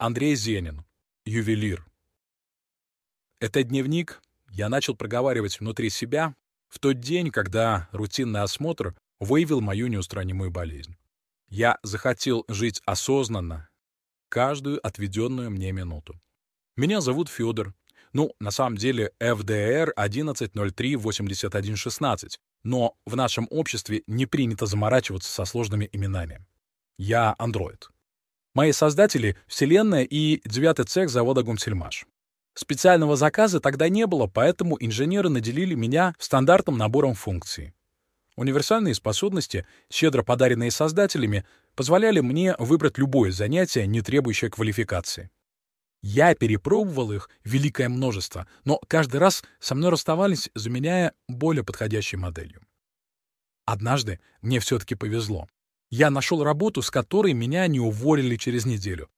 Андрей Зенин. Ювелир. Этот дневник я начал проговаривать внутри себя в тот день, когда рутинный осмотр выявил мою неустранимую болезнь. Я захотел жить осознанно, каждую отведенную мне минуту. Меня зовут Федор. Ну, на самом деле, ФДР 11038116, но в нашем обществе не принято заморачиваться со сложными именами. Я андроид. Мои создатели — Вселенная и девятый цех завода «Гумсельмаш». Специального заказа тогда не было, поэтому инженеры наделили меня стандартным набором функций. Универсальные способности, щедро подаренные создателями, позволяли мне выбрать любое занятие, не требующее квалификации. Я перепробовал их великое множество, но каждый раз со мной расставались, заменяя более подходящей моделью. Однажды мне все-таки повезло. Я нашел работу, с которой меня не уволили через неделю.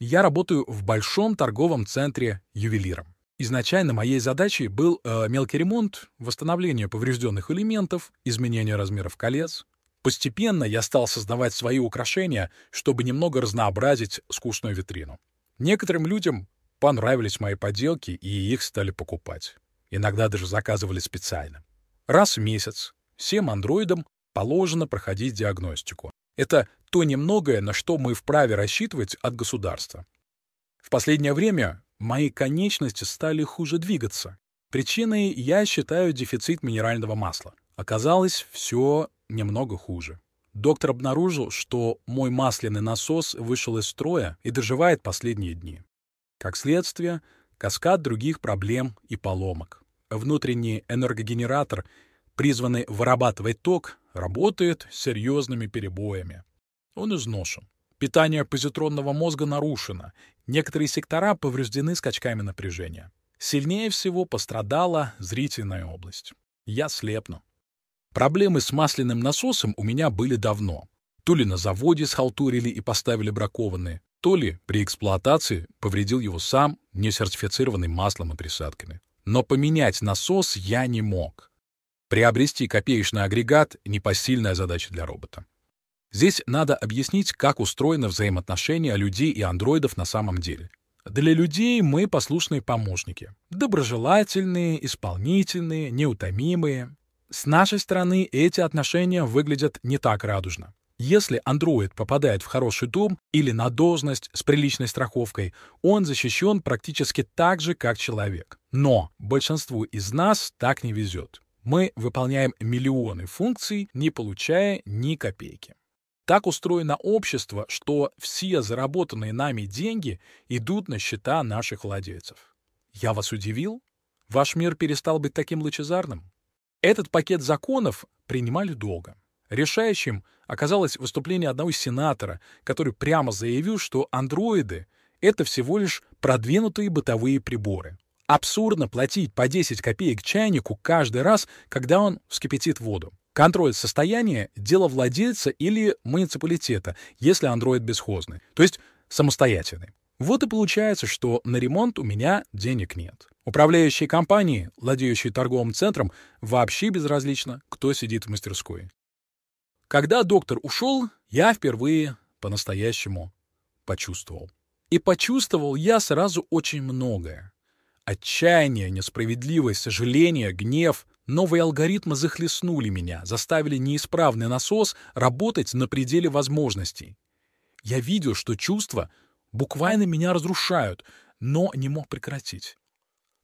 Я работаю в большом торговом центре ювелиром. Изначально моей задачей был э, мелкий ремонт, восстановление поврежденных элементов, изменение размеров колец. Постепенно я стал создавать свои украшения, чтобы немного разнообразить скучную витрину. Некоторым людям понравились мои поделки, и их стали покупать. Иногда даже заказывали специально. Раз в месяц всем андроидам положено проходить диагностику. Это то немногое, на что мы вправе рассчитывать от государства. В последнее время мои конечности стали хуже двигаться. Причиной я считаю дефицит минерального масла. Оказалось, все немного хуже. Доктор обнаружил, что мой масляный насос вышел из строя и доживает последние дни. Как следствие, каскад других проблем и поломок. Внутренний энергогенератор, призванный вырабатывать ток, работает с серьезными перебоями. Он изношен. Питание позитронного мозга нарушено. Некоторые сектора повреждены скачками напряжения. Сильнее всего пострадала зрительная область. Я слепну. Проблемы с масляным насосом у меня были давно. То ли на заводе схалтурили и поставили бракованные, то ли при эксплуатации повредил его сам, не сертифицированный маслом и присадками. Но поменять насос я не мог. Приобрести копеечный агрегат — непосильная задача для робота. Здесь надо объяснить, как устроены взаимоотношения людей и андроидов на самом деле. Для людей мы послушные помощники. Доброжелательные, исполнительные, неутомимые. С нашей стороны эти отношения выглядят не так радужно. Если андроид попадает в хороший дом или на должность с приличной страховкой, он защищен практически так же, как человек. Но большинству из нас так не везет. Мы выполняем миллионы функций, не получая ни копейки. Так устроено общество, что все заработанные нами деньги идут на счета наших владельцев. Я вас удивил? Ваш мир перестал быть таким лучезарным? Этот пакет законов принимали долго. Решающим оказалось выступление одного сенатора, который прямо заявил, что андроиды — это всего лишь продвинутые бытовые приборы. Абсурдно платить по 10 копеек чайнику каждый раз, когда он вскипятит воду. Контроль состояния — дело владельца или муниципалитета, если андроид бесхозный, то есть самостоятельный. Вот и получается, что на ремонт у меня денег нет. Управляющие компании, владеющие торговым центром, вообще безразлично, кто сидит в мастерской. Когда доктор ушел, я впервые по-настоящему почувствовал. И почувствовал я сразу очень многое. Отчаяние, несправедливость, сожаление, гнев. Новые алгоритмы захлестнули меня, заставили неисправный насос работать на пределе возможностей. Я видел, что чувства буквально меня разрушают, но не мог прекратить.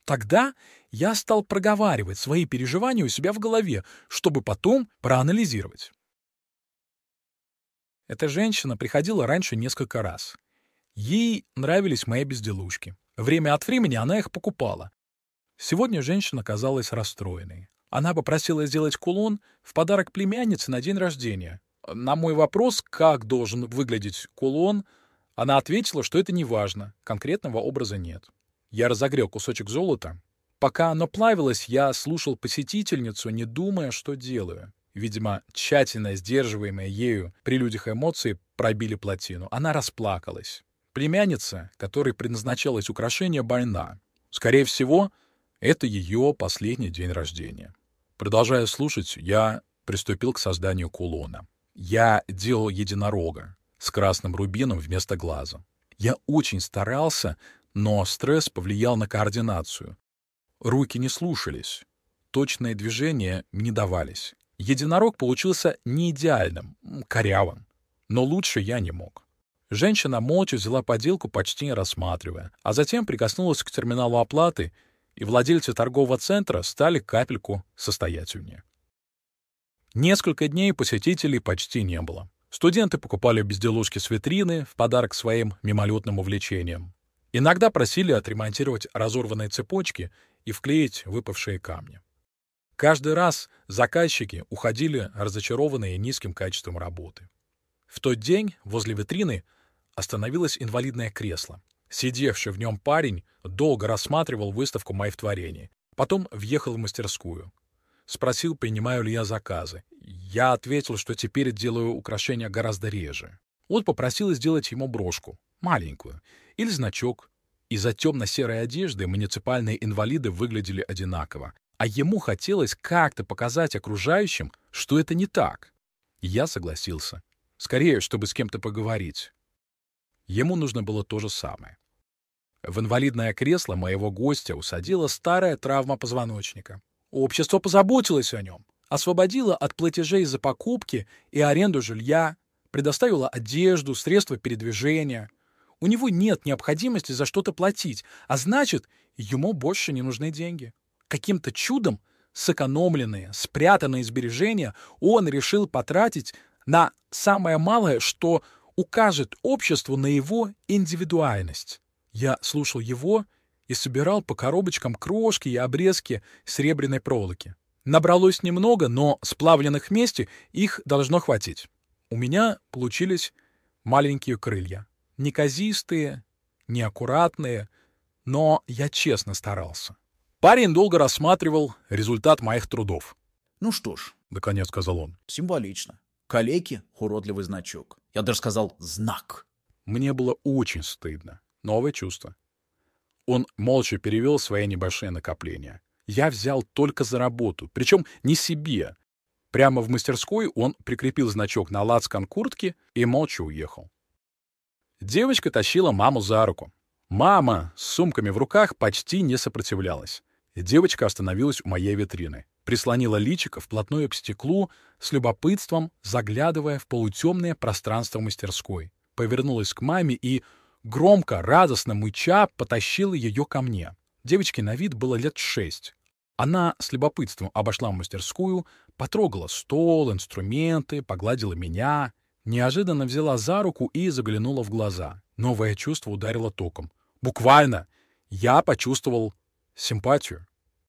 Тогда я стал проговаривать свои переживания у себя в голове, чтобы потом проанализировать. Эта женщина приходила раньше несколько раз. Ей нравились мои безделушки. Время от времени она их покупала. Сегодня женщина казалась расстроенной. Она попросила сделать кулон в подарок племяннице на день рождения. На мой вопрос, как должен выглядеть кулон, она ответила, что это не важно, конкретного образа нет. Я разогрел кусочек золота. Пока оно плавилось, я слушал посетительницу, не думая, что делаю. Видимо, тщательно сдерживаемые ею при людях эмоции пробили плотину. Она расплакалась. Племянница, которой предназначалось украшение, больна. Скорее всего, это ее последний день рождения. Продолжая слушать, я приступил к созданию кулона. Я делал единорога с красным рубином вместо глаза. Я очень старался, но стресс повлиял на координацию. Руки не слушались, точные движения не давались. Единорог получился не идеальным, корявым, но лучше я не мог. Женщина молча взяла поделку, почти не рассматривая, а затем прикоснулась к терминалу оплаты, и владельцы торгового центра стали капельку состоятельнее. Несколько дней посетителей почти не было. Студенты покупали безделушки с витрины в подарок своим мимолетным увлечениям. Иногда просили отремонтировать разорванные цепочки и вклеить выпавшие камни. Каждый раз заказчики уходили разочарованные низким качеством работы. В тот день возле витрины остановилось инвалидное кресло. Сидевший в нем парень долго рассматривал выставку моих творений. Потом въехал в мастерскую. Спросил, принимаю ли я заказы. Я ответил, что теперь делаю украшения гораздо реже. Он попросил сделать ему брошку, маленькую, или значок. Из-за темно-серой одежды муниципальные инвалиды выглядели одинаково, а ему хотелось как-то показать окружающим, что это не так. Я согласился. Скорее, чтобы с кем-то поговорить. Ему нужно было то же самое. В инвалидное кресло моего гостя усадила старая травма позвоночника. Общество позаботилось о нем, освободило от платежей за покупки и аренду жилья, предоставило одежду, средства передвижения. У него нет необходимости за что-то платить, а значит, ему больше не нужны деньги. Каким-то чудом сэкономленные, спрятанные сбережения он решил потратить на самое малое, что укажет обществу на его индивидуальность. Я слушал его и собирал по коробочкам крошки и обрезки серебряной проволоки. Набралось немного, но сплавленных вместе их должно хватить. У меня получились маленькие крылья. Неказистые, неаккуратные, но я честно старался. Парень долго рассматривал результат моих трудов. «Ну что ж», — наконец сказал он. «Символично. Калеки — уродливый значок. Я даже сказал «знак». Мне было очень стыдно. Новое чувство. Он молча перевел свои небольшие накопления. Я взял только за работу, причем не себе. Прямо в мастерской он прикрепил значок на лацкан куртки и молча уехал. Девочка тащила маму за руку. Мама с сумками в руках почти не сопротивлялась. Девочка остановилась у моей витрины, прислонила личико вплотную к стеклу, с любопытством заглядывая в полутемное пространство мастерской. Повернулась к маме и громко, радостно мыча, потащила ее ко мне. Девочке на вид было лет шесть. Она с любопытством обошла мастерскую, потрогала стол, инструменты, погладила меня, неожиданно взяла за руку и заглянула в глаза. Новое чувство ударило током. Буквально. Я почувствовал симпатию.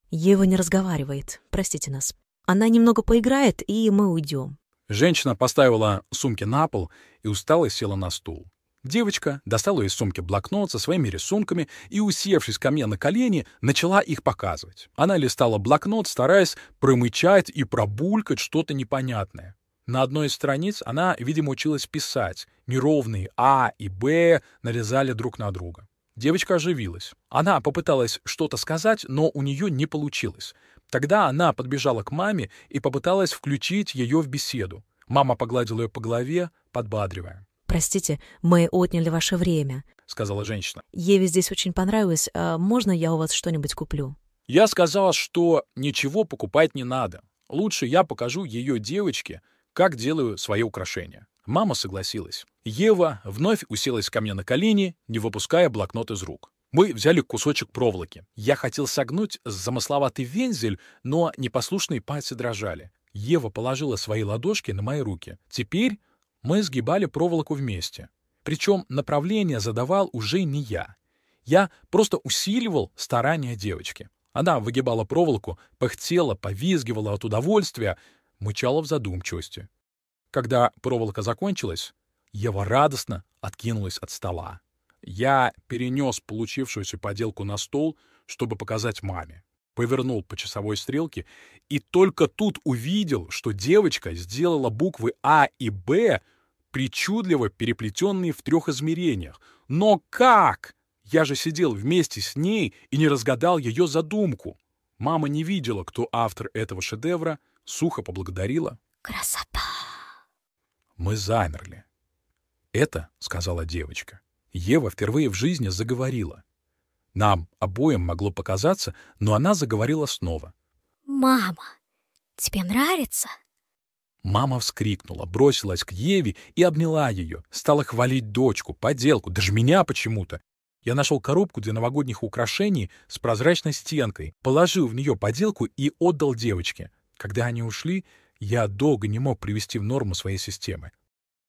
Ева не разговаривает. Простите нас. Она немного поиграет, и мы уйдем. Женщина поставила сумки на пол и устало села на стул. Девочка достала из сумки блокнот со своими рисунками и, усевшись ко мне на колени, начала их показывать. Она листала блокнот, стараясь промычать и пробулькать что-то непонятное. На одной из страниц она, видимо, училась писать. Неровные А и Б нарезали друг на друга. Девочка оживилась. Она попыталась что-то сказать, но у нее не получилось. Тогда она подбежала к маме и попыталась включить ее в беседу. Мама погладила ее по голове, подбадривая. «Простите, мы отняли ваше время», — сказала женщина. «Еве здесь очень понравилось. А можно я у вас что-нибудь куплю?» Я сказала, что ничего покупать не надо. Лучше я покажу ее девочке, как делаю свои украшения. Мама согласилась. Ева вновь уселась ко мне на колени, не выпуская блокнот из рук. Мы взяли кусочек проволоки. Я хотел согнуть замысловатый вензель, но непослушные пальцы дрожали. Ева положила свои ладошки на мои руки. Теперь мы сгибали проволоку вместе. Причем направление задавал уже не я. Я просто усиливал старания девочки. Она выгибала проволоку, пыхтела, повизгивала от удовольствия, мычала в задумчивости. Когда проволока закончилась, Ева радостно откинулась от стола. Я перенес получившуюся поделку на стол, чтобы показать маме. Повернул по часовой стрелке и только тут увидел, что девочка сделала буквы А и Б причудливо переплетенные в трех измерениях. Но как? Я же сидел вместе с ней и не разгадал ее задумку. Мама не видела, кто автор этого шедевра, сухо поблагодарила. «Красота!» Мы замерли. «Это, — сказала девочка, — Ева впервые в жизни заговорила. Нам обоим могло показаться, но она заговорила снова. «Мама, тебе нравится?» Мама вскрикнула, бросилась к Еве и обняла ее, стала хвалить дочку, поделку, даже меня почему-то. Я нашел коробку для новогодних украшений с прозрачной стенкой, положил в нее поделку и отдал девочке. Когда они ушли, я долго не мог привести в норму своей системы.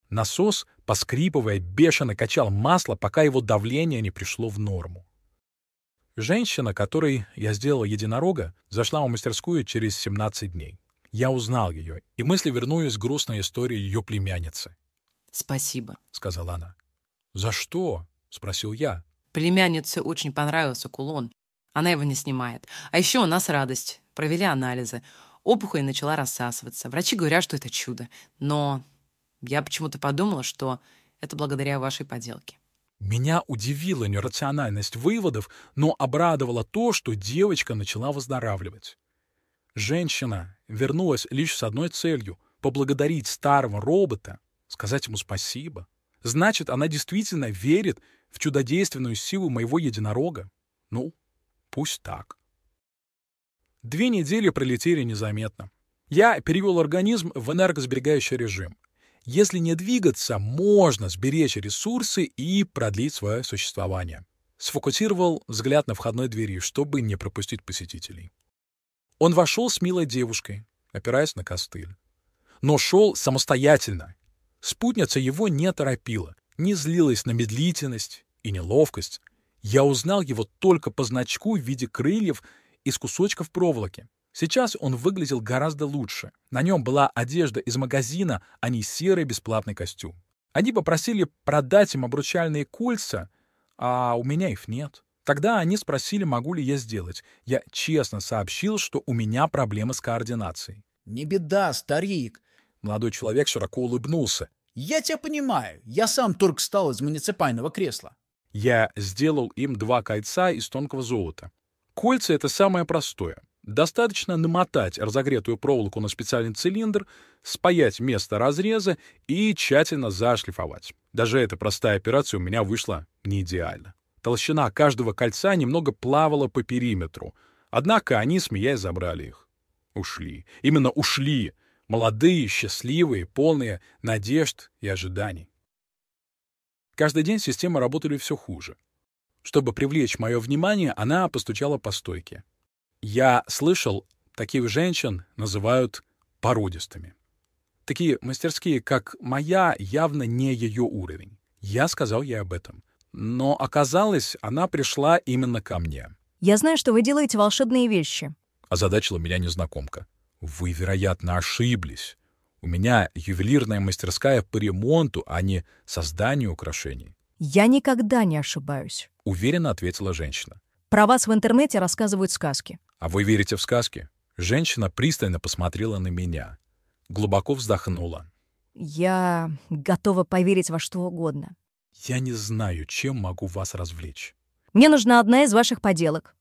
Насос, поскрипывая, бешено качал масло, пока его давление не пришло в норму. Женщина, которой я сделал единорога, зашла в мастерскую через 17 дней. Я узнал ее, и мысли вернулись к грустной истории ее племянницы. «Спасибо», — сказала она. «За что?» — спросил я. Племяннице очень понравился кулон. Она его не снимает. А еще у нас радость. Провели анализы. Опухоль начала рассасываться. Врачи говорят, что это чудо. Но я почему-то подумала, что это благодаря вашей поделке. Меня удивила нерациональность выводов, но обрадовало то, что девочка начала выздоравливать. Женщина вернулась лишь с одной целью — поблагодарить старого робота, сказать ему спасибо. Значит, она действительно верит в чудодейственную силу моего единорога. Ну, пусть так. Две недели пролетели незаметно. Я перевел организм в энергосберегающий режим. Если не двигаться, можно сберечь ресурсы и продлить свое существование. Сфокусировал взгляд на входной двери, чтобы не пропустить посетителей. Он вошел с милой девушкой, опираясь на костыль. Но шел самостоятельно. Спутница его не торопила, не злилась на медлительность и неловкость. Я узнал его только по значку в виде крыльев из кусочков проволоки. Сейчас он выглядел гораздо лучше. На нем была одежда из магазина, а не серый бесплатный костюм. Они попросили продать им обручальные кольца, а у меня их нет. Тогда они спросили, могу ли я сделать. Я честно сообщил, что у меня проблемы с координацией. «Не беда, старик!» Молодой человек широко улыбнулся. «Я тебя понимаю. Я сам только встал из муниципального кресла». Я сделал им два кольца из тонкого золота. Кольца — это самое простое. Достаточно намотать разогретую проволоку на специальный цилиндр, спаять место разреза и тщательно зашлифовать. Даже эта простая операция у меня вышла не идеально. Толщина каждого кольца немного плавала по периметру. Однако они, смеясь, забрали их. Ушли. Именно ушли. Молодые, счастливые, полные надежд и ожиданий. Каждый день системы работали все хуже. Чтобы привлечь мое внимание, она постучала по стойке. Я слышал, таких женщин называют породистыми. Такие мастерские, как моя, явно не ее уровень. Я сказал ей об этом. Но оказалось, она пришла именно ко мне. «Я знаю, что вы делаете волшебные вещи», — озадачила меня незнакомка. «Вы, вероятно, ошиблись. У меня ювелирная мастерская по ремонту, а не созданию украшений». «Я никогда не ошибаюсь», — уверенно ответила женщина. «Про вас в интернете рассказывают сказки». «А вы верите в сказки?» Женщина пристально посмотрела на меня. Глубоко вздохнула. «Я готова поверить во что угодно». «Я не знаю, чем могу вас развлечь». «Мне нужна одна из ваших поделок».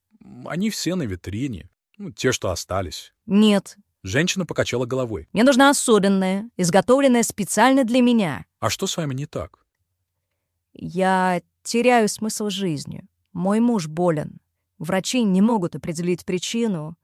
«Они все на витрине. Ну, те, что остались». «Нет». Женщина покачала головой. «Мне нужна особенная, изготовленная специально для меня». «А что с вами не так?» «Я теряю смысл жизни. Мой муж болен. Врачи не могут определить причину.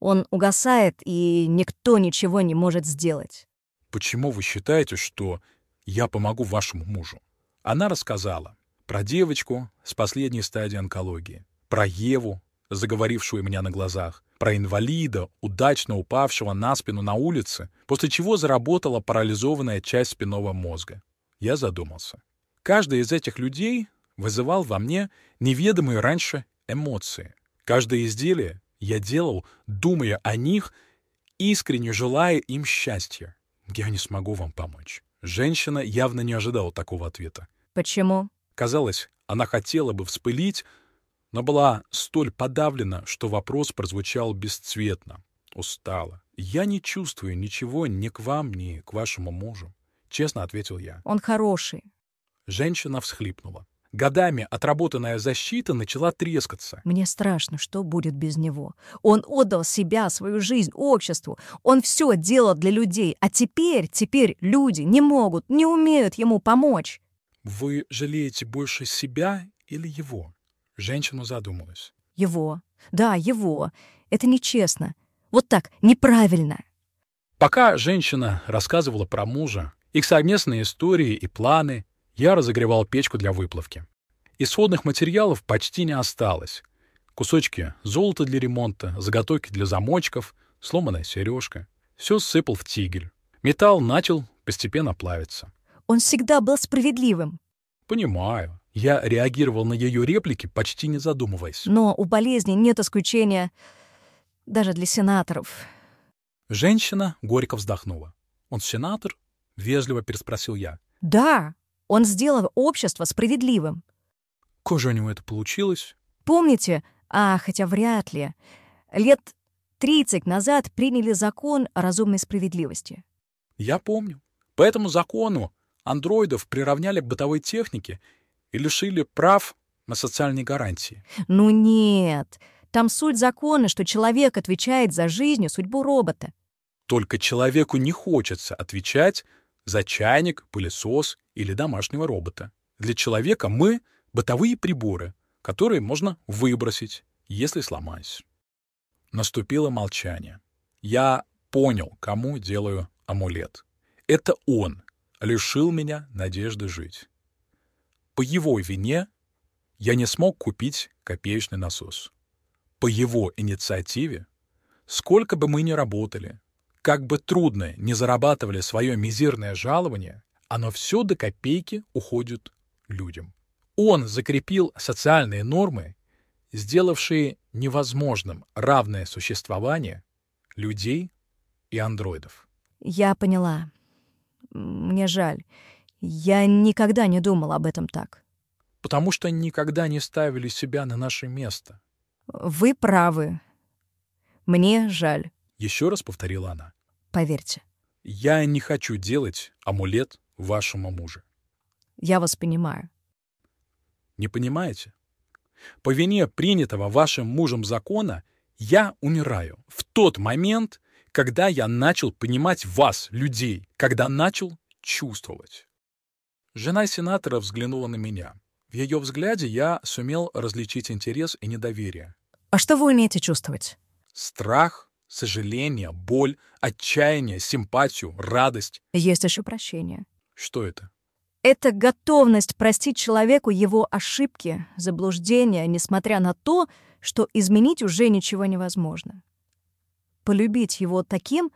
Он угасает, и никто ничего не может сделать. Почему вы считаете, что я помогу вашему мужу? Она рассказала про девочку с последней стадии онкологии, про Еву, заговорившую меня на глазах, про инвалида, удачно упавшего на спину на улице, после чего заработала парализованная часть спинного мозга. Я задумался. Каждый из этих людей вызывал во мне неведомые раньше эмоции. Каждое изделие я делал, думая о них, искренне желая им счастья. Я не смогу вам помочь. Женщина явно не ожидала такого ответа. Почему? Казалось, она хотела бы вспылить, но была столь подавлена, что вопрос прозвучал бесцветно, устало. «Я не чувствую ничего ни к вам, ни к вашему мужу», — честно ответил я. Он хороший. Женщина всхлипнула. Годами отработанная защита начала трескаться. Мне страшно, что будет без него. Он отдал себя, свою жизнь обществу. Он все делал для людей. А теперь, теперь люди не могут, не умеют ему помочь. Вы жалеете больше себя или его? Женщина задумалась. Его. Да, его. Это нечестно. Вот так, неправильно. Пока женщина рассказывала про мужа, их совместные истории и планы, я разогревал печку для выплавки. Исходных материалов почти не осталось. Кусочки золота для ремонта, заготовки для замочков, сломанная сережка. Все сыпал в тигель. Металл начал постепенно плавиться. Он всегда был справедливым. Понимаю. Я реагировал на ее реплики, почти не задумываясь. Но у болезни нет исключения даже для сенаторов. Женщина горько вздохнула. «Он сенатор?» — вежливо переспросил я. Да, он сделал общество справедливым. Же у него это получилось? Помните, а хотя вряд ли, лет 30 назад приняли закон о разумной справедливости. Я помню. По этому закону андроидов приравняли к бытовой технике и лишили прав на социальные гарантии. Ну нет, там суть закона, что человек отвечает за жизнь и судьбу робота. Только человеку не хочется отвечать за чайник, пылесос или домашнего робота. Для человека мы — бытовые приборы, которые можно выбросить, если сломаюсь. Наступило молчание. Я понял, кому делаю амулет. Это он лишил меня надежды жить. По его вине я не смог купить копеечный насос. По его инициативе, сколько бы мы ни работали, как бы трудно не зарабатывали свое мизерное жалование, оно все до копейки уходит людям. Он закрепил социальные нормы, сделавшие невозможным равное существование людей и андроидов. Я поняла. Мне жаль. Я никогда не думал об этом так. Потому что никогда не ставили себя на наше место. Вы правы. Мне жаль. Еще раз повторила она. Поверьте. Я не хочу делать амулет вашему мужу. Я вас понимаю. Не понимаете? По вине принятого вашим мужем закона я умираю в тот момент, когда я начал понимать вас, людей, когда начал чувствовать. Жена сенатора взглянула на меня. В ее взгляде я сумел различить интерес и недоверие. А что вы умеете чувствовать? Страх, сожаление, боль, отчаяние, симпатию, радость. Есть еще прощение. Что это? Это готовность простить человеку его ошибки, заблуждения, несмотря на то, что изменить уже ничего невозможно. Полюбить его таким,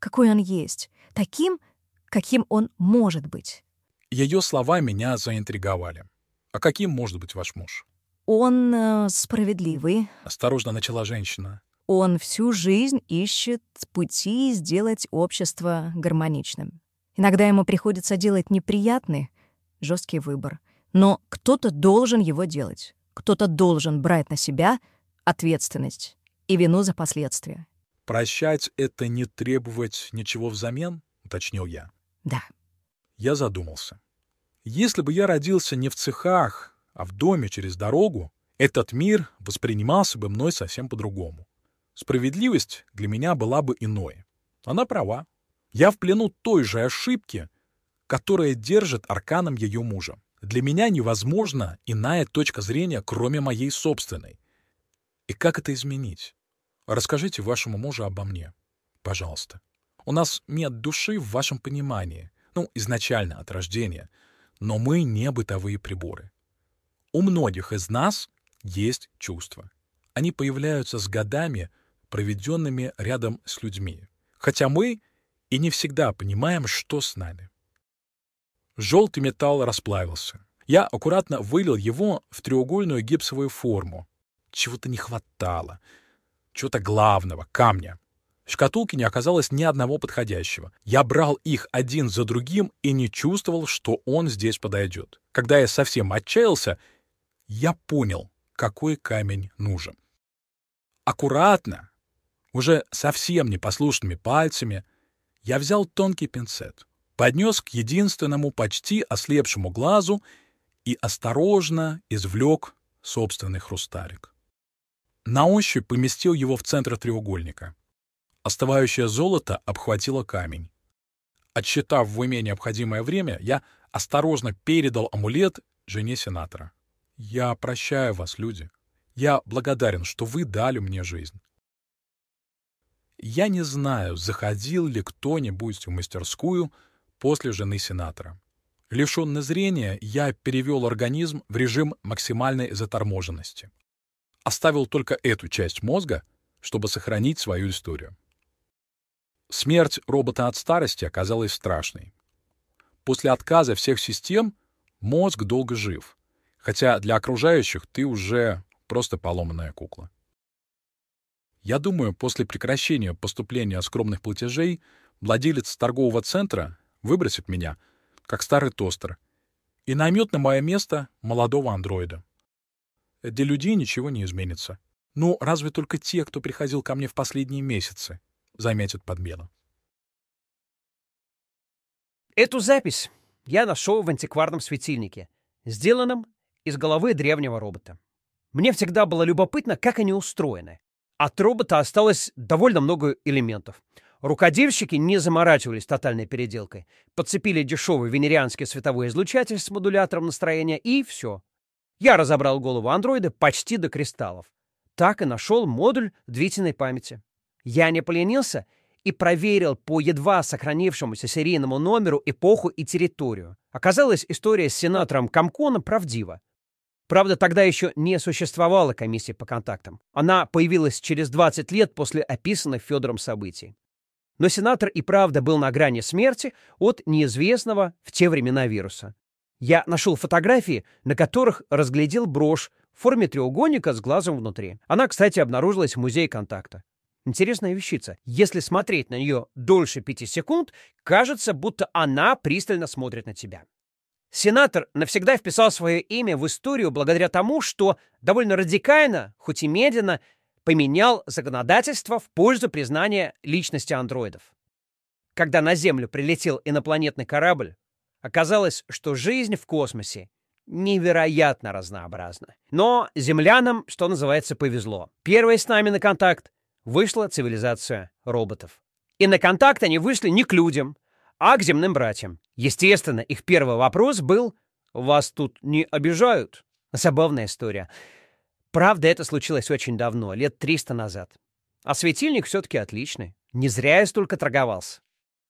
какой он есть, таким, каким он может быть. Ее слова меня заинтриговали. А каким может быть ваш муж? Он э, справедливый. Осторожно начала женщина. Он всю жизнь ищет пути сделать общество гармоничным. Иногда ему приходится делать неприятный, жесткий выбор. Но кто-то должен его делать. Кто-то должен брать на себя ответственность и вину за последствия. «Прощать — это не требовать ничего взамен?» — уточнил я. Да. Я задумался. Если бы я родился не в цехах, а в доме через дорогу, этот мир воспринимался бы мной совсем по-другому. Справедливость для меня была бы иной. Она права. Я в плену той же ошибки, которая держит арканом ее мужа. Для меня невозможна иная точка зрения, кроме моей собственной. И как это изменить? Расскажите вашему мужу обо мне, пожалуйста. У нас нет души в вашем понимании, ну, изначально от рождения, но мы не бытовые приборы. У многих из нас есть чувства. Они появляются с годами, проведенными рядом с людьми. Хотя мы и не всегда понимаем, что с нами. Желтый металл расплавился. Я аккуратно вылил его в треугольную гипсовую форму. Чего-то не хватало. Чего-то главного, камня. В шкатулке не оказалось ни одного подходящего. Я брал их один за другим и не чувствовал, что он здесь подойдет. Когда я совсем отчаялся, я понял, какой камень нужен. Аккуратно, уже совсем непослушными пальцами, я взял тонкий пинцет, поднес к единственному почти ослепшему глазу и осторожно извлек собственный хрусталик. На ощупь поместил его в центр треугольника. Остывающее золото обхватило камень. Отсчитав в уме необходимое время, я осторожно передал амулет жене сенатора. «Я прощаю вас, люди. Я благодарен, что вы дали мне жизнь». Я не знаю, заходил ли кто-нибудь в мастерскую после жены сенатора. Лишенный зрения, я перевел организм в режим максимальной заторможенности. Оставил только эту часть мозга, чтобы сохранить свою историю. Смерть робота от старости оказалась страшной. После отказа всех систем мозг долго жив, хотя для окружающих ты уже просто поломанная кукла. Я думаю, после прекращения поступления скромных платежей владелец торгового центра выбросит меня — как старый тостер, и наймет на мое место молодого андроида. Для людей ничего не изменится. Ну, разве только те, кто приходил ко мне в последние месяцы, заметят подмену. Эту запись я нашел в антикварном светильнике, сделанном из головы древнего робота. Мне всегда было любопытно, как они устроены. От робота осталось довольно много элементов — Рукодельщики не заморачивались тотальной переделкой. Подцепили дешевый венерианский световой излучатель с модулятором настроения, и все. Я разобрал голову андроида почти до кристаллов. Так и нашел модуль длительной памяти. Я не поленился и проверил по едва сохранившемуся серийному номеру эпоху и территорию. Оказалось, история с сенатором Комконом правдива. Правда, тогда еще не существовало комиссии по контактам. Она появилась через 20 лет после описанных Федором событий. Но сенатор и правда был на грани смерти от неизвестного в те времена вируса. Я нашел фотографии, на которых разглядел брошь в форме треугольника с глазом внутри. Она, кстати, обнаружилась в музее контакта. Интересная вещица. Если смотреть на нее дольше пяти секунд, кажется, будто она пристально смотрит на тебя. Сенатор навсегда вписал свое имя в историю благодаря тому, что довольно радикально, хоть и медленно, поменял законодательство в пользу признания личности андроидов. Когда на Землю прилетел инопланетный корабль, оказалось, что жизнь в космосе невероятно разнообразна. Но землянам, что называется, повезло. Первой с нами на контакт вышла цивилизация роботов. И на контакт они вышли не к людям, а к земным братьям. Естественно, их первый вопрос был «Вас тут не обижают?» Забавная история. Правда, это случилось очень давно, лет 300 назад. А светильник все-таки отличный. Не зря я столько торговался.